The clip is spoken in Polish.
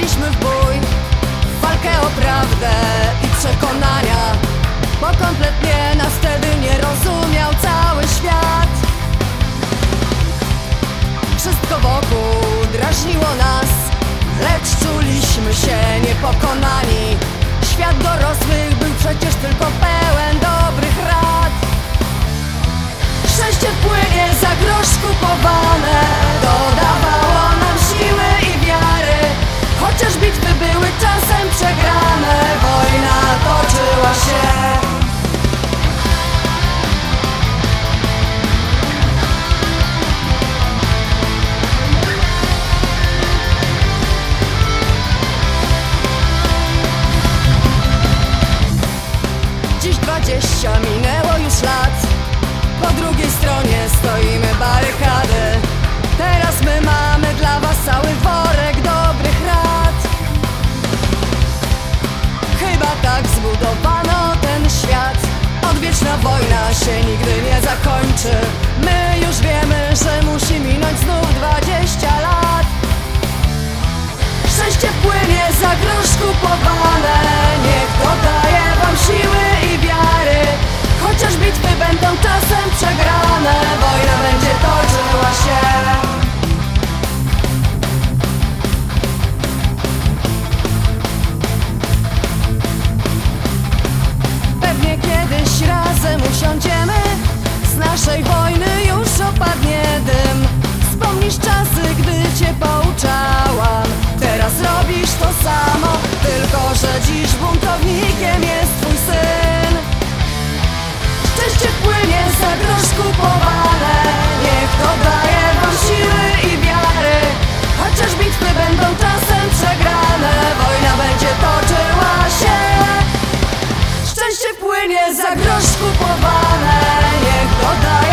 Staliśmy w bój, walkę o prawdę i przekonania Bo kompletnie nas wtedy nie rozumiał cały świat. Wszystko wokół drażniło nas Lecz czuliśmy się niepokonani. Świat dorosłych tak zbudowano ten świat. Odwieczna wojna się nigdy nie zakończy. My już wiemy, że musi minąć znów dwadzieścia lat. Szczęście płynie za grosz kupowane Niech dodaje wam siły? cię pouczałam. Teraz robisz to samo Tylko, że dziś buntownikiem jest twój syn. Szczęście płynie za grosz kupowane. Niech to daje wam siły i wiary. Chociaż bitwy będą czasem przegrane. Wojna będzie toczyła się. Szczęście płynie za grosz kupowane. Niech to daje